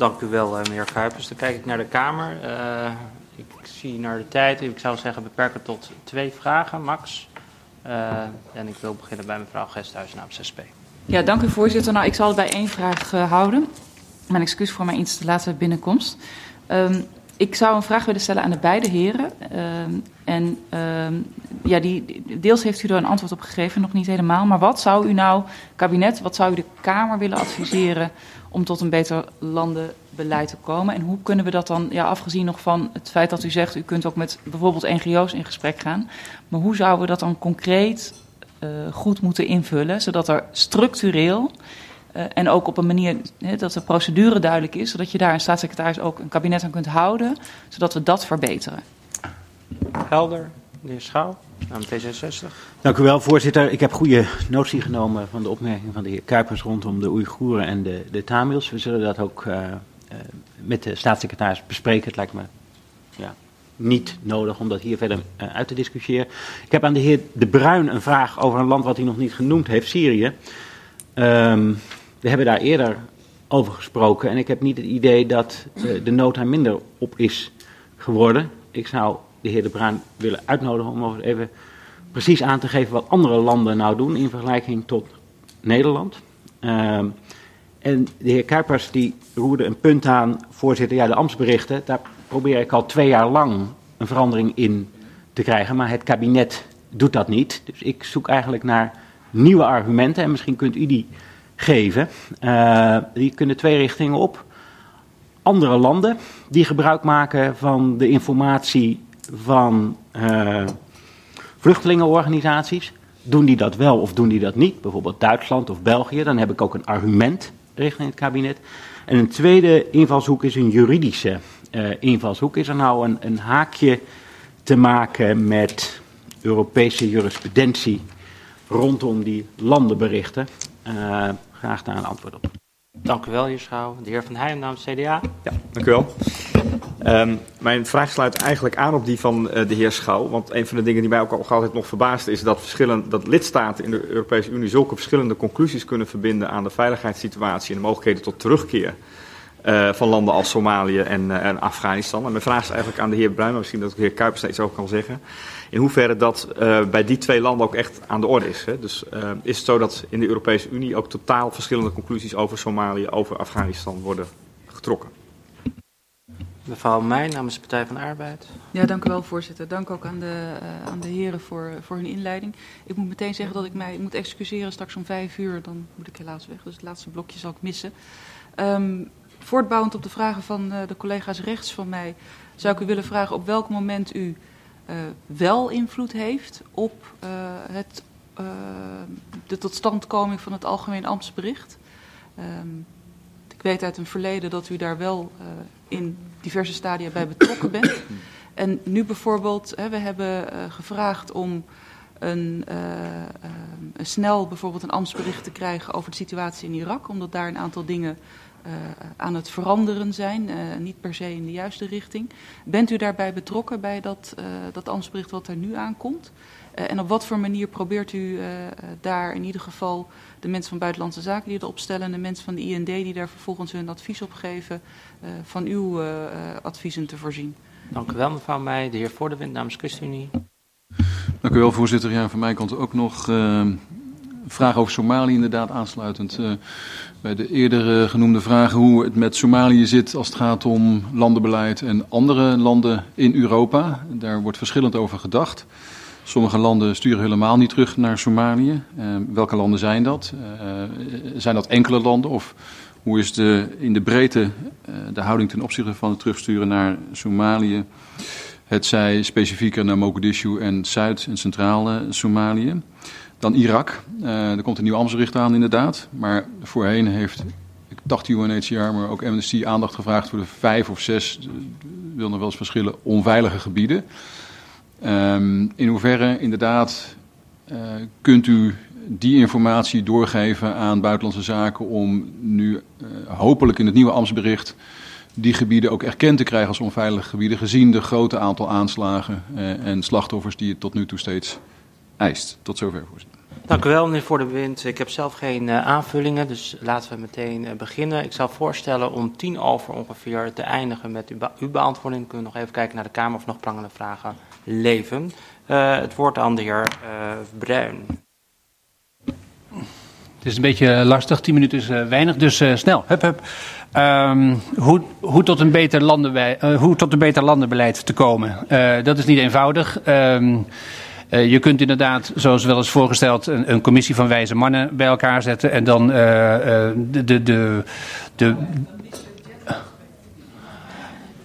dank u wel, meneer Kuipers. Dan kijk ik naar de Kamer. Uh, ik zie naar de tijd. Ik zou zeggen beperken tot twee vragen, max. Uh, en ik wil beginnen bij mevrouw Gesthuis namens SP. Ja, dank u voorzitter. Nou, ik zal het bij één vraag houden. Mijn excuus voor mijn iets te late binnenkomst. Um, ik zou een vraag willen stellen aan de beide heren. Uh, en uh, ja, die, deels heeft u er een antwoord op gegeven, nog niet helemaal. Maar wat zou u nou, kabinet, wat zou u de Kamer willen adviseren om tot een beter landenbeleid te komen? En hoe kunnen we dat dan, ja, afgezien nog van het feit dat u zegt, u kunt ook met bijvoorbeeld NGO's in gesprek gaan. Maar hoe zouden we dat dan concreet uh, goed moeten invullen, zodat er structureel uh, en ook op een manier dat de procedure duidelijk is, zodat je daar een staatssecretaris ook een kabinet aan kunt houden, zodat we dat verbeteren. Helder, de heer Schouw, namens D66. Dank u wel, voorzitter. Ik heb goede notie genomen van de opmerking van de heer Kuipers rondom de Oeigoeren en de, de Tamils. We zullen dat ook uh, uh, met de staatssecretaris bespreken. Het lijkt me ja, niet nodig om dat hier verder uh, uit te discussiëren. Ik heb aan de heer De Bruin een vraag over een land wat hij nog niet genoemd heeft, Syrië. Um, we hebben daar eerder over gesproken en ik heb niet het idee dat de nood daar minder op is geworden. Ik zou de heer De Bruin willen uitnodigen om even precies aan te geven wat andere landen nou doen in vergelijking tot Nederland. Um, en de heer Kuipers die roerde een punt aan, voorzitter, ja de ambtsberichten, daar probeer ik al twee jaar lang een verandering in te krijgen, maar het kabinet doet dat niet. Dus ik zoek eigenlijk naar nieuwe argumenten en misschien kunt u die geven. Uh, die kunnen twee richtingen op. Andere landen die gebruik maken van de informatie van uh, vluchtelingenorganisaties. Doen die dat wel of doen die dat niet? Bijvoorbeeld Duitsland of België. Dan heb ik ook een argument richting het kabinet. En een tweede invalshoek is een juridische uh, invalshoek. Is er nou een, een haakje te maken met Europese jurisprudentie rondom die landenberichten? Uh, graag daar een antwoord op. Dank u wel, heer Schouw. De heer Van Heijem namens CDA. Ja, dank u wel. Um, mijn vraag sluit eigenlijk aan op die van uh, de heer Schouw. Want een van de dingen die mij ook al altijd nog verbaast is dat, verschillen, dat lidstaten in de Europese Unie zulke verschillende conclusies kunnen verbinden aan de veiligheidssituatie en de mogelijkheden tot terugkeer. Uh, van landen als Somalië en, uh, en Afghanistan. En mijn vraag is eigenlijk aan de heer Bruin, misschien dat de heer Kuipers iets over kan zeggen in hoeverre dat bij die twee landen ook echt aan de orde is. Hè? Dus is het zo dat in de Europese Unie ook totaal verschillende conclusies over Somalië, over Afghanistan worden getrokken? Mevrouw Meij namens de Partij van de Arbeid. Ja, dank u wel, voorzitter. Dank ook aan de, uh, aan de heren voor, voor hun inleiding. Ik moet meteen zeggen dat ik mij moet excuseren straks om vijf uur. Dan moet ik helaas weg, dus het laatste blokje zal ik missen. Um, voortbouwend op de vragen van uh, de collega's rechts van mij... zou ik u willen vragen op welk moment u wel invloed heeft op het, de totstandkoming van het algemeen ambtsbericht. Um, ik weet uit een verleden dat u daar wel in diverse stadia bij betrokken bent. En nu bijvoorbeeld, hè, we hebben gevraagd om een, een snel bijvoorbeeld een ambtsbericht te krijgen over de situatie in Irak, omdat daar een aantal dingen uh, aan het veranderen zijn, niet per se in de juiste richting. Bent u daarbij betrokken bij dat, dat ambtsbericht wat er nu aankomt? En op wat voor manier probeert u daar in ieder geval de mensen van Buitenlandse Zaken die het opstellen en de mensen van de IND die daar vervolgens hun advies op geven, van uw adviezen te voorzien? Dank u wel, mevrouw Meij. De heer Voordewind namens ChristenUnie. Dank u wel, voorzitter. Ja, van mij kant ook nog vraag over Somalië inderdaad aansluitend uh, bij de eerder genoemde vragen hoe het met Somalië zit als het gaat om landenbeleid en andere landen in Europa. Daar wordt verschillend over gedacht. Sommige landen sturen helemaal niet terug naar Somalië. Uh, welke landen zijn dat? Uh, zijn dat enkele landen of hoe is de, in de breedte uh, de houding ten opzichte van het terugsturen naar Somalië? Het zij specifieker naar Mogadishu en Zuid- en Centrale Somalië. Dan Irak. Er komt een nieuw ambtsbericht aan inderdaad. Maar voorheen heeft, ik dacht UNHCR, maar ook Amnesty aandacht gevraagd voor de vijf of zes, wil nog wel eens verschillen, onveilige gebieden. Um, in hoeverre inderdaad uh, kunt u die informatie doorgeven aan Buitenlandse Zaken om nu uh, hopelijk in het nieuwe ambtsbericht die gebieden ook erkend te krijgen als onveilige gebieden, gezien de grote aantal aanslagen uh, en slachtoffers die het tot nu toe steeds eist. Tot zover, voorzitter. Dank u wel, meneer Voor de Wind. Ik heb zelf geen aanvullingen, dus laten we meteen beginnen. Ik zou voorstellen om tien over ongeveer te eindigen met uw, uw beantwoording. Kunnen we nog even kijken naar de Kamer of nog prangende vragen leven. Uh, het woord aan de heer Bruin. Het is een beetje lastig, tien minuten is weinig, dus snel. Hup, hup. Um, hoe, hoe, tot een beter hoe tot een beter landenbeleid te komen. dat is niet eenvoudig. Uh, je kunt inderdaad, zoals wel eens voorgesteld, een, een, commissie van wijze mannen bij elkaar zetten en dan de, de, de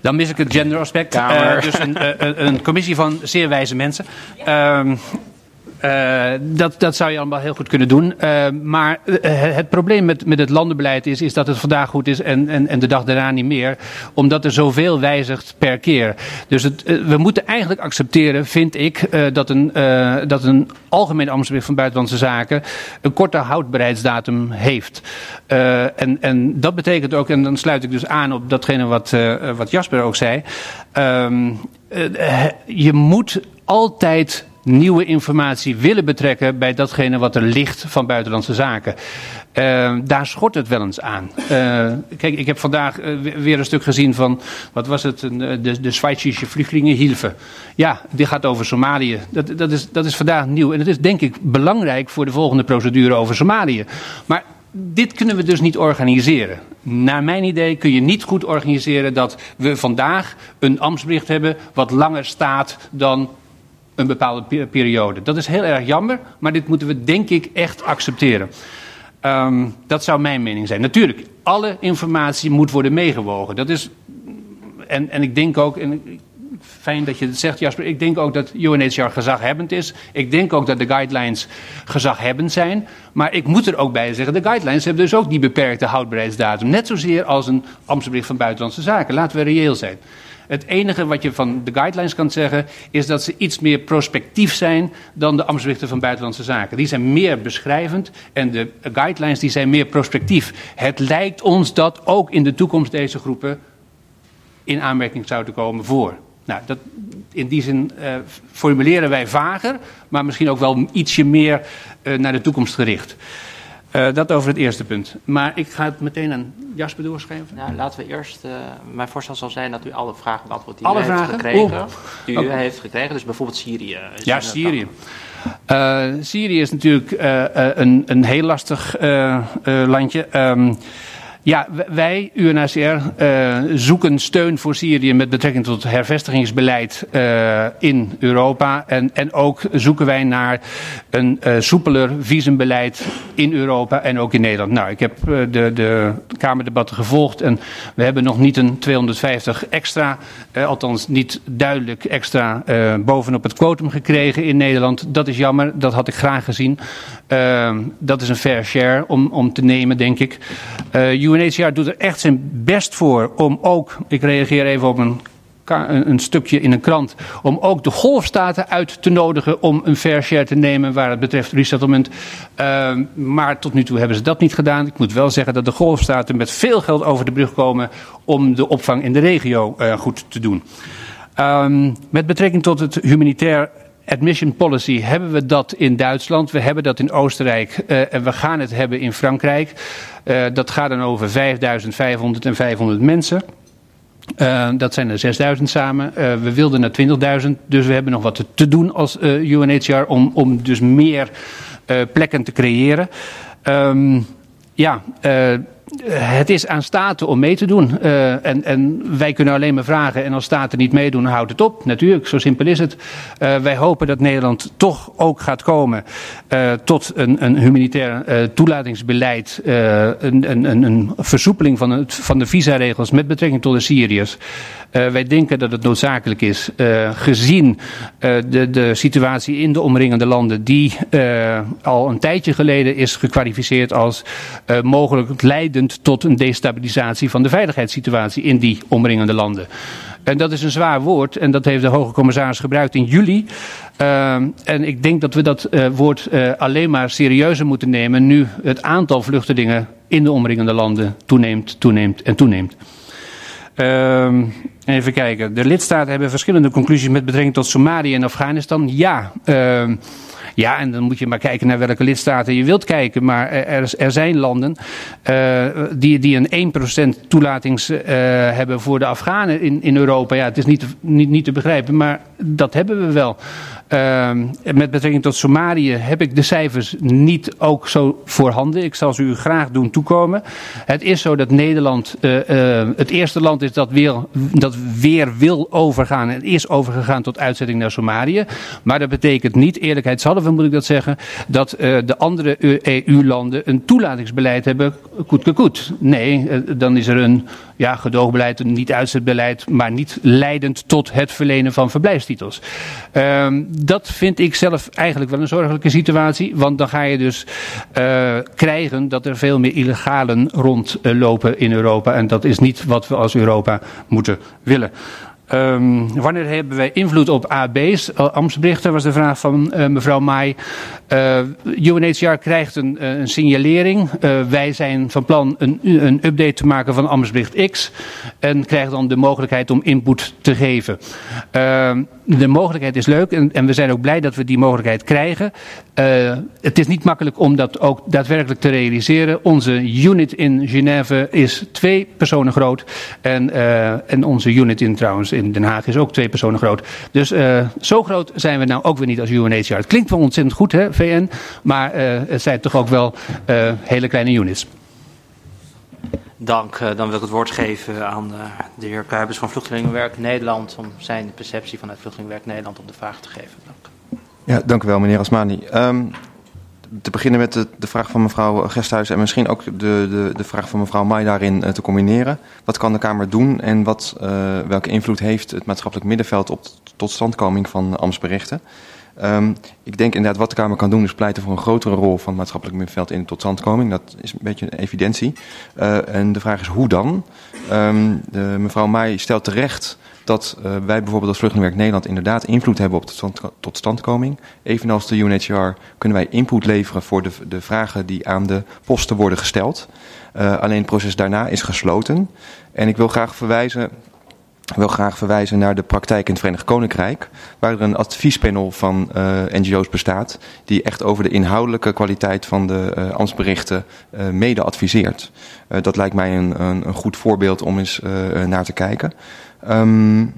dan mis ik het genderaspect. Uh, dus een, een, een, commissie van zeer wijze mensen. Uh, uh, dat, dat zou je allemaal heel goed kunnen doen. Uh, maar uh, het probleem met, met het landenbeleid is, is dat het vandaag goed is en, en, en de dag daarna niet meer. Omdat er zoveel wijzigt per keer. Dus we moeten eigenlijk accepteren, vind ik, dat, een, dat een algemeen ambtsbericht van Buitenlandse Zaken een korte houdbaarheidsdatum heeft. en, en dat betekent ook, en dan sluit ik dus aan op datgene wat, wat Jasper ook zei. Ehm, je moet altijd nieuwe informatie willen betrekken bij datgene wat er ligt van buitenlandse zaken. Uh, daar schort het wel eens aan. Uh, kijk, ik heb vandaag uh, weer een stuk gezien van, wat was het, de, de Zwitserse vluchtelingenhilfe. Ja, dit gaat over Somalië. Dat, dat, is, dat is vandaag nieuw. En dat is denk ik belangrijk voor de volgende procedure over Somalië. Maar dit kunnen we dus niet organiseren. Naar mijn idee kun je niet goed organiseren dat we vandaag een ambtsbericht hebben wat langer staat dan een bepaalde periode. Dat is heel erg jammer, maar dit moeten we denk ik echt accepteren. Um, dat zou mijn mening zijn. Natuurlijk, alle informatie moet worden meegewogen. Dat is, en, en ik denk ook, en fijn dat je het zegt Jasper, ik denk ook dat UNHCR gezaghebbend is. Ik denk ook dat de guidelines gezaghebbend zijn. Maar ik moet er ook bij zeggen, de guidelines hebben dus ook die beperkte houdbaarheidsdatum. Net zozeer als een ambtsbericht van Buitenlandse Zaken. Laten we reëel zijn. Het enige wat je van de guidelines kan zeggen, is dat ze iets meer prospectief zijn dan de ambtsberichten van Buitenlandse Zaken. Die zijn meer beschrijvend en de guidelines die zijn meer prospectief. Het lijkt ons dat ook in de toekomst deze groepen in aanmerking zouden komen voor. Nou, dat, in die zin uh, formuleren wij vager, maar misschien ook wel ietsje meer uh, naar de toekomst gericht. Uh, dat over het eerste punt. Maar ik ga het meteen aan Jasper doorschrijven. Nou, laten we eerst. Uh, mijn voorstel zal zijn dat u alle vragen beantwoordt die alle u vragen? heeft gekregen. Oh. Die u heeft gekregen. Dus bijvoorbeeld Syrië. Ja, Syrië. Uh, Syrië is natuurlijk een, een heel lastig landje. Um, ja, wij, UNHCR, uh, zoeken steun voor Syrië met betrekking tot hervestigingsbeleid uh, in Europa. En, en ook zoeken wij naar een uh, soepeler visumbeleid in Europa en ook in Nederland. Nou, ik heb de, de Kamerdebatten gevolgd en we hebben nog niet een 250 extra, althans niet duidelijk extra, bovenop het quotum gekregen in Nederland. Dat is jammer, dat had ik graag gezien. dat is een fair share om, om te nemen, denk ik. UNHCR doet er echt zijn best voor om ook, ik reageer even op een, een stukje in een krant, om ook de golfstaten uit te nodigen om een fair share te nemen waar het betreft resettlement. Uh, maar tot nu toe hebben ze dat niet gedaan. Ik moet wel zeggen dat de golfstaten met veel geld over de brug komen om de opvang in de regio uh, goed te doen. Um, met betrekking tot het humanitair admission policy hebben we dat in Duitsland, we hebben dat in Oostenrijk uh, en we gaan het hebben in Frankrijk. Uh, dat gaat dan over 5500 en 500 mensen. Uh, dat zijn er 6000 samen. Uh, we wilden naar 20.000, dus we hebben nog wat te, doen als uh, UNHCR om, om dus meer plekken te creëren. Um, ja, het is aan staten om mee te doen. Uh, en, en, wij kunnen alleen maar vragen. En als staten niet meedoen, houdt het op. Natuurlijk, zo simpel is het. Uh, wij hopen dat Nederland toch ook gaat komen uh, tot een, een humanitair toelatingsbeleid. Een, een, een, versoepeling van, het, van de visaregels met betrekking tot de Syriërs. Wij denken dat het noodzakelijk is, gezien de, de situatie in de omringende landen, die al een tijdje geleden is gekwalificeerd als mogelijk leidend tot een destabilisatie van de veiligheidssituatie in die omringende landen. En dat is een zwaar woord en dat heeft de hoge commissaris gebruikt in juli. Uh, en ik denk dat we dat uh, woord uh, alleen maar serieuzer moeten nemen nu het aantal vluchtelingen in de omringende landen toeneemt, toeneemt en toeneemt. Uh, even kijken. De lidstaten hebben verschillende conclusies met betrekking tot Somalië en Afghanistan. Ja, Ja, en dan moet je maar kijken naar welke lidstaten je wilt kijken. Maar er, er zijn landen uh, die, die een 1% toelatings uh, hebben voor de Afghanen in, in Europa. Ja, het is niet, niet, niet te begrijpen, maar dat hebben we wel. Uh, met betrekking tot Somalië heb ik de cijfers niet ook zo voorhanden. Ik zal ze u graag doen toekomen. Het is zo dat Nederland uh, uh, het eerste land is dat weer, dat weer wil overgaan en is overgegaan tot uitzetting naar Somalië. Maar dat betekent niet, eerlijkheidshalve moet ik dat zeggen, dat uh, de andere EU-landen een toelatingsbeleid hebben koet koet. Nee, dan is er een ja, gedoogbeleid, een niet-uitzetbeleid, maar niet leidend tot het verlenen van verblijfstitels. Uh, dat vind ik zelf eigenlijk wel een zorgelijke situatie, want dan ga je dus uh, krijgen dat er veel meer illegalen rondlopen in Europa en dat is niet wat we als Europa moeten willen. Um, wanneer hebben wij invloed op AB's? Ambtsberichten was de vraag van uh, mevrouw Maai. Uh, UNHCR krijgt een, uh, een signalering. Wij zijn van plan een, een update te maken van ambtsbericht X. En krijgen dan de mogelijkheid om input te geven. Uh, de mogelijkheid is leuk en, en, we zijn ook blij dat we die mogelijkheid krijgen. Uh, het is niet makkelijk om dat ook daadwerkelijk te realiseren. Onze unit in Genève is twee personen groot. En, uh, en onze unit in trouwens in Den Haag is ook twee personen groot. Dus uh, zo groot zijn we nou ook weer niet als UNHCR. Het klinkt wel ontzettend goed, hè, VN. Maar het zijn toch ook wel hele kleine units. Dank. Dan wil ik het woord geven aan de heer Kuipers van Vluchtelingenwerk Nederland om zijn perceptie vanuit Vluchtelingenwerk Nederland op de vraag te geven. Ja, dank u wel meneer Asmani. Um, te beginnen met de, de, vraag van mevrouw Gesthuis en misschien ook de, de, de vraag van mevrouw Mai daarin uh, te combineren. Wat kan de Kamer doen en wat, uh, welke invloed heeft het maatschappelijk middenveld op de totstandkoming van ambtsberichten? Um, ik denk inderdaad wat de Kamer kan doen is pleiten voor een grotere rol van het maatschappelijk middenveld in de totstandkoming. Dat is een beetje een evidentie. Uh, en de vraag is hoe dan? Um, de, mevrouw Mai stelt terecht dat uh, wij bijvoorbeeld als Vluchtelingenwerk Nederland inderdaad invloed hebben op de totstandkoming. Evenals de UNHCR kunnen wij input leveren voor de, de vragen die aan de posten worden gesteld. Uh, alleen het proces daarna is gesloten. En ik wil graag verwijzen wil graag verwijzen naar de praktijk in het Verenigd Koninkrijk, waar er een adviespanel van uh, NGO's bestaat, die echt over de inhoudelijke kwaliteit van de uh, ambtsberichten uh, mede adviseert. dat lijkt mij een, een, een, goed voorbeeld om eens naar te kijken. Um,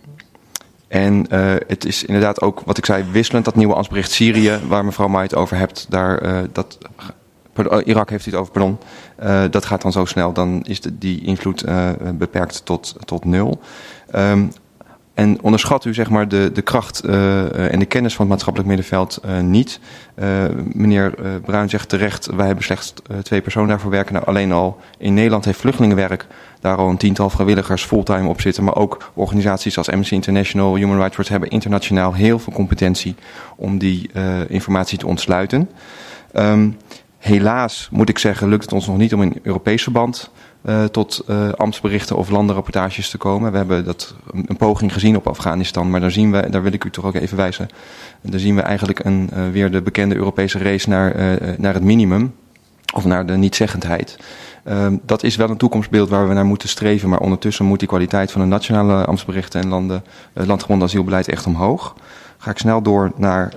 en het is inderdaad ook, wat ik zei, wisselend, dat nieuwe ambtsbericht Syrië, waar mevrouw Mai het over hebt, daar, dat Pardon, Irak heeft het over, pardon. Uh, dat gaat dan zo snel, dan is de, die invloed uh, beperkt tot, tot nul. Um, en onderschat u zeg maar de, de kracht uh, en de kennis van het maatschappelijk middenveld uh, niet. Meneer Bruin zegt terecht, wij hebben slechts twee personen daarvoor werken. Nou, alleen al in Nederland heeft vluchtelingenwerk daar al een tiental vrijwilligers fulltime op zitten. Maar ook organisaties als Amnesty International, Human Rights Watch hebben internationaal heel veel competentie om die informatie te ontsluiten. Um, helaas moet ik zeggen, lukt het ons nog niet om in Europees verband uh, tot uh, ambtsberichten of landenrapportages te komen. We hebben dat een poging gezien op Afghanistan, maar daar zien we, daar wil ik u toch ook even wijzen. Daar zien we eigenlijk een, uh, weer de bekende Europese race naar, naar het minimum. Of naar de nietzeggendheid. dat is wel een toekomstbeeld waar we naar moeten streven, maar ondertussen moet die kwaliteit van de nationale ambtsberichten en landen, landgebonden asielbeleid echt omhoog. Ga ik snel door naar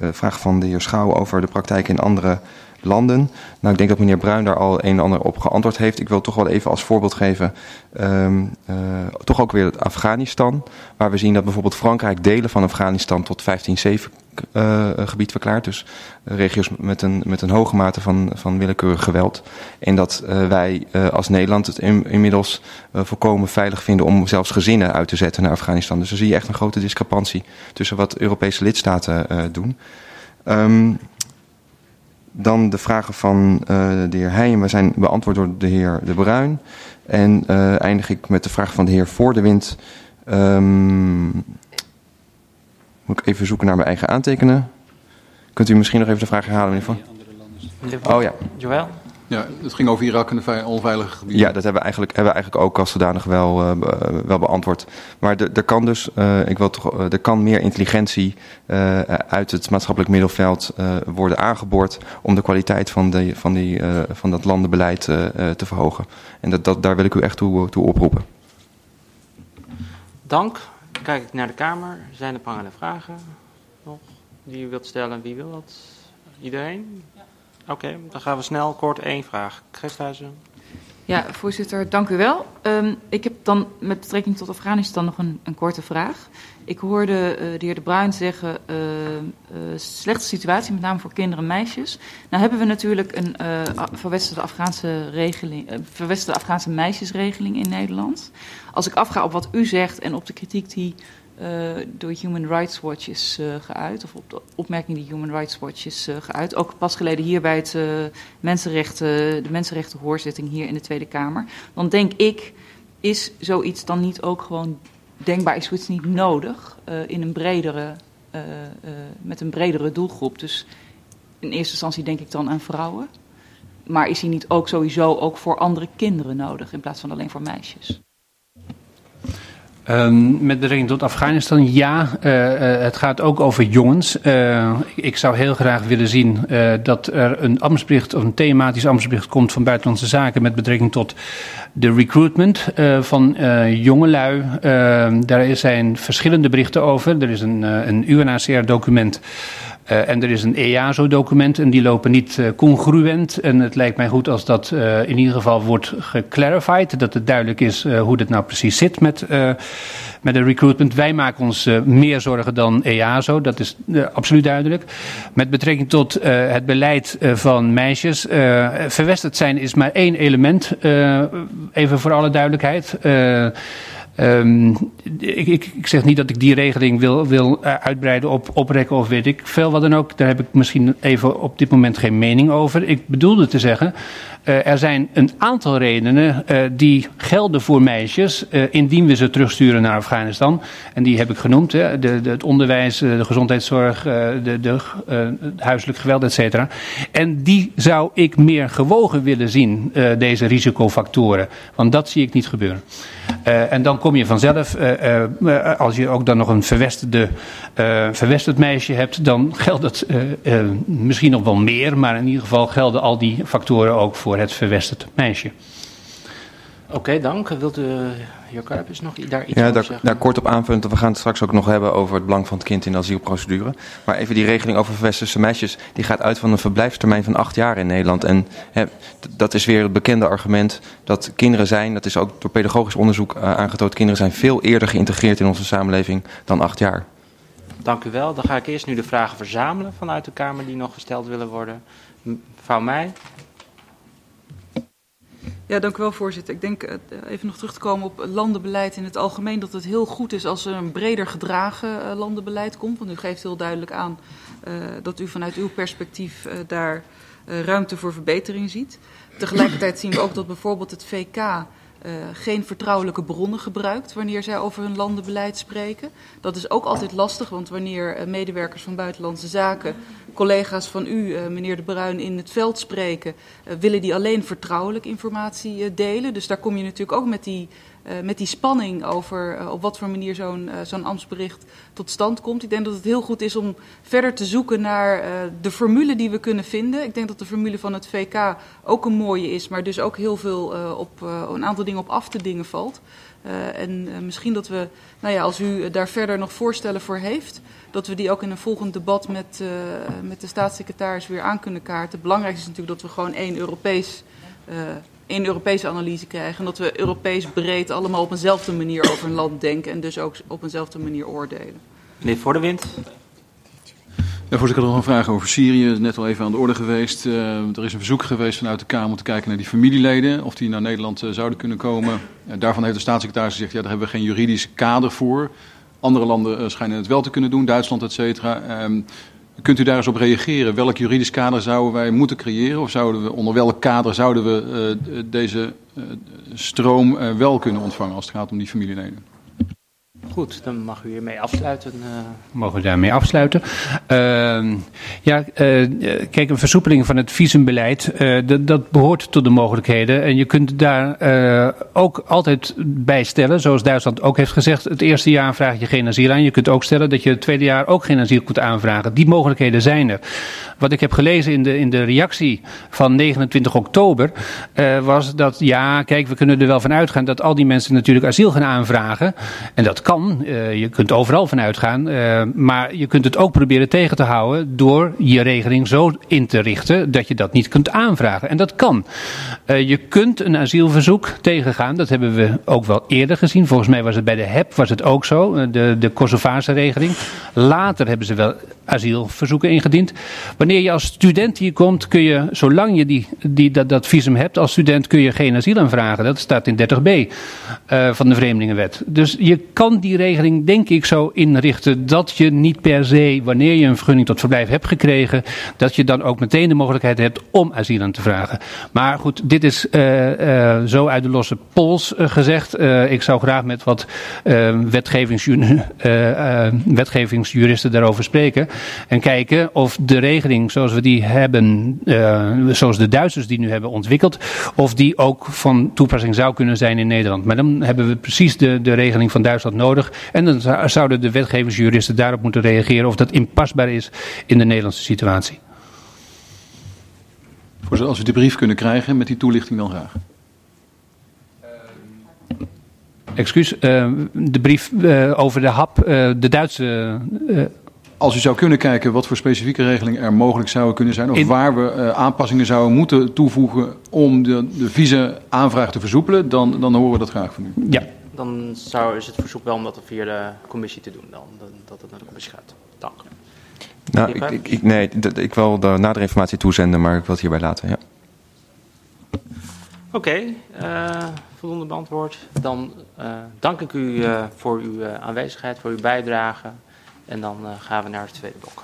de vraag van de heer Schouw over de praktijk in andere landen. Nou, ik denk dat meneer Bruin daar al een en ander op geantwoord heeft. Ik wil toch wel even als voorbeeld geven, um, uh, toch ook weer Afghanistan. Waar we zien dat bijvoorbeeld Frankrijk delen van Afghanistan tot 15-7 uh, gebied verklaart. Dus regio's met een, met een hoge mate van, van willekeurig geweld. En dat uh, wij als Nederland het in, inmiddels volkomen veilig vinden om zelfs gezinnen uit te zetten naar Afghanistan. Dus dan zie je echt een grote discrepantie tussen wat Europese lidstaten doen. Um, dan de vragen van uh, de heer Heijen zijn beantwoord door de heer De Bruin. En uh, eindig ik met de vraag van de heer Voor de Wind. Um, moet ik even zoeken naar mijn eigen aantekenen. Kunt u misschien nog even de vraag herhalen, meneer Van? Oh ja. Joël? Ja, het ging over Irak en de onveilige gebieden. Ja, dat hebben we eigenlijk, hebben we eigenlijk ook als zodanig wel, uh, wel beantwoord. Maar er kan dus, uh, ik wil toch, uh, er kan meer intelligentie uit het maatschappelijk middelveld worden aangeboord om de kwaliteit van, de, van, die, van dat landenbeleid te verhogen. En dat, dat, daar wil ik u echt toe, toe oproepen. Dank. Dan kijk ik naar de Kamer. Zijn er prangende vragen nog? die u wilt stellen? Wie wil dat? Iedereen? Oké, dan gaan we snel kort één vraag. Gesthuizen. Ja, voorzitter, dank u wel. Um, ik heb dan met betrekking tot Afghanistan nog een, een korte vraag. Ik hoorde uh, de heer De Bruin zeggen, uh, uh, slechte situatie, met name voor kinderen en meisjes. Nou hebben we natuurlijk een verwesterde Afghaanse, regeling, verwesterde Afghaanse meisjesregeling in Nederland. Als ik afga op wat u zegt en op de kritiek die door Human Rights Watch is geuit, of op de opmerking die Human Rights Watch is geuit, ook pas geleden hier bij het, mensenrechten, de mensenrechtenhoorzitting hier in de Tweede Kamer, dan denk ik, is zoiets dan niet ook gewoon denkbaar is zoiets niet nodig in een bredere, met een bredere doelgroep. Dus in eerste instantie denk ik dan aan vrouwen. Maar is hij niet ook sowieso ook voor andere kinderen nodig in plaats van alleen voor meisjes? Um, met betrekking tot Afghanistan, ja, uh, uh, het gaat ook over jongens. Uh, ik zou heel graag willen zien dat er een ambtsbericht of een thematisch ambtsbericht komt van Buitenlandse Zaken met betrekking tot de recruitment van jongelui. daar zijn verschillende berichten over. Er is een, een UNHCR-document uh, en er is een EASO-document en die lopen niet uh, congruent. En het lijkt mij goed als dat uh, in ieder geval wordt geclarified. Dat het duidelijk is hoe dit nou precies zit met, met de recruitment. Wij maken ons meer zorgen dan EASO, dat is absoluut duidelijk. Met betrekking tot het beleid van meisjes. verwesterd zijn is maar één element, even voor alle duidelijkheid. Um, ik, zeg niet dat ik die regeling wil, wil uh, uitbreiden op oprekken of weet ik veel wat dan ook. Daar heb ik misschien even op dit moment geen mening over. Ik bedoelde te zeggen, uh, er zijn een aantal redenen uh, die gelden voor meisjes indien we ze terugsturen naar Afghanistan. En die heb ik genoemd, hè, de, het onderwijs, de gezondheidszorg, de, de huiselijk geweld, et cetera. En die zou ik meer gewogen willen zien, deze risicofactoren. Want dat zie ik niet gebeuren. En dan kom je vanzelf, uh, uh, als je ook dan nog een verwesterde, verwesterd meisje hebt, dan geldt dat misschien nog wel meer, maar in ieder geval gelden al die factoren ook voor het verwesterd meisje. Oké, okay, dank. Wilt u, heer Karpus, nog daar iets ja, over daar, zeggen? daar kort op aanvullend. We gaan het straks ook nog hebben over het belang van het kind in de asielprocedure. Maar even die regeling over verwesterse meisjes. Die gaat uit van een verblijfstermijn van acht jaar in Nederland. En hè, dat is weer het bekende argument dat kinderen zijn, dat is ook door pedagogisch onderzoek uh, aangetoond, kinderen zijn veel eerder geïntegreerd in onze samenleving dan acht jaar. Dank u wel. Dan ga ik eerst nu de vragen verzamelen vanuit de Kamer die nog gesteld willen worden. Mevrouw Meij. Ja, dank u wel, voorzitter. Ik denk, uh, even nog terug te komen op landenbeleid in het algemeen, dat het heel goed is als er een breder gedragen uh, landenbeleid komt. Want u geeft heel duidelijk aan uh, dat u vanuit uw perspectief daar ruimte voor verbetering ziet. Tegelijkertijd zien we ook dat bijvoorbeeld het VK geen vertrouwelijke bronnen gebruikt wanneer zij over hun landenbeleid spreken. Dat is ook altijd lastig, want wanneer medewerkers van Buitenlandse Zaken, collega's van u, uh, meneer De Bruin, in het veld spreken, willen die alleen vertrouwelijk informatie delen. Dus daar kom je natuurlijk ook met die, met die spanning over op wat voor manier zo'n zo'n ambtsbericht tot stand komt. Ik denk dat het heel goed is om verder te zoeken naar de formule die we kunnen vinden. Ik denk dat de formule van het VK ook een mooie is, maar dus ook heel veel op een aantal dingen op af te dingen valt. Uh, en uh, misschien dat we, nou ja, als u daar verder nog voorstellen voor heeft, dat we die ook in een volgend debat met, uh, met de staatssecretaris weer aan kunnen kaarten. Het belangrijkste is natuurlijk dat we gewoon één Europees, één Europese analyse krijgen. En dat we Europees breed allemaal op eenzelfde manier over een land denken en dus ook op eenzelfde manier oordelen. Meneer Voor de Wind. Ja, voorzitter, ik had nog een vraag over Syrië. Net al even aan de orde geweest. Uh, er is een verzoek geweest vanuit de Kamer om te kijken naar die familieleden. Of die naar Nederland uh, zouden kunnen komen. Daarvan heeft de staatssecretaris gezegd, ja, daar hebben we geen juridisch kader voor. Andere landen schijnen het wel te kunnen doen, Duitsland, et cetera. Um, kunt u daar eens op reageren? Welk juridisch kader zouden wij moeten creëren? Of zouden we, onder welk kader zouden we deze stroom wel kunnen ontvangen als het gaat om die familieleden? Goed, dan mag u hiermee afsluiten. Uh... Mogen we daarmee afsluiten? Uh, ja, uh, kijk, een versoepeling van het visumbeleid, dat, dat, behoort tot de mogelijkheden. En je kunt daar ook altijd bij stellen, zoals Duitsland ook heeft gezegd, het eerste jaar vraag je geen asiel aan. Je kunt ook stellen dat je het tweede jaar ook geen asiel kunt aanvragen. Die mogelijkheden zijn er. Wat ik heb gelezen in de, in de reactie van 29 oktober, was dat ja, kijk, we kunnen er wel van uitgaan dat al die mensen natuurlijk asiel gaan aanvragen. En dat kan. Uh, je kunt overal van uitgaan, uh, maar je kunt het ook proberen tegen te houden door je regeling zo in te richten dat je dat niet kunt aanvragen. En dat kan. Uh, je kunt een asielverzoek tegengaan, dat hebben we ook wel eerder gezien. Volgens mij was het bij de HEP was het ook zo, de, de Kosovaarse regeling. Later hebben ze wel asielverzoeken ingediend. Wanneer je als student hier komt, kun je, zolang je die, die, dat, dat visum hebt als student, kun je geen asiel aanvragen. Dat staat in 30b uh, van de Vreemdelingenwet. Dus je kan die regeling, denk ik, zo inrichten dat je niet per se, wanneer je een vergunning tot verblijf hebt gekregen, dat je dan ook meteen de mogelijkheid hebt om asiel aan te vragen. Maar goed, dit is uh, uh, zo uit de losse pols gezegd. ik zou graag met wat wetgevings, wetgevingsjuristen daarover spreken. En kijken of de regeling zoals we die hebben, zoals de Duitsers die nu hebben ontwikkeld, of die ook van toepassing zou kunnen zijn in Nederland. Maar dan hebben we precies de, de regeling van Duitsland nodig. En dan zouden de wetgevingsjuristen daarop moeten reageren of dat inpasbaar is in de Nederlandse situatie. Voorzitter, als we die brief kunnen krijgen met die toelichting dan graag. Excuus, uh, de brief uh, over de HAP, uh, de Duitse. Als u zou kunnen kijken wat voor specifieke regelingen er mogelijk zouden kunnen zijn, of In... waar we aanpassingen zouden moeten toevoegen om de, de visa-aanvraag te versoepelen, dan, dan horen we dat graag van u. Ja. Dan zou, is het verzoek wel om dat via de commissie te doen, dan, dat het naar de commissie gaat. Dank. Nou, ik, ik, ik, nee, ik wil de nadere informatie toezenden, maar ik wil het hierbij laten. Ja. Oké, okay, uh, voldoende beantwoord. Dan uh, dank ik u uh, voor uw aanwezigheid, voor uw bijdrage. En dan gaan we naar het tweede blok.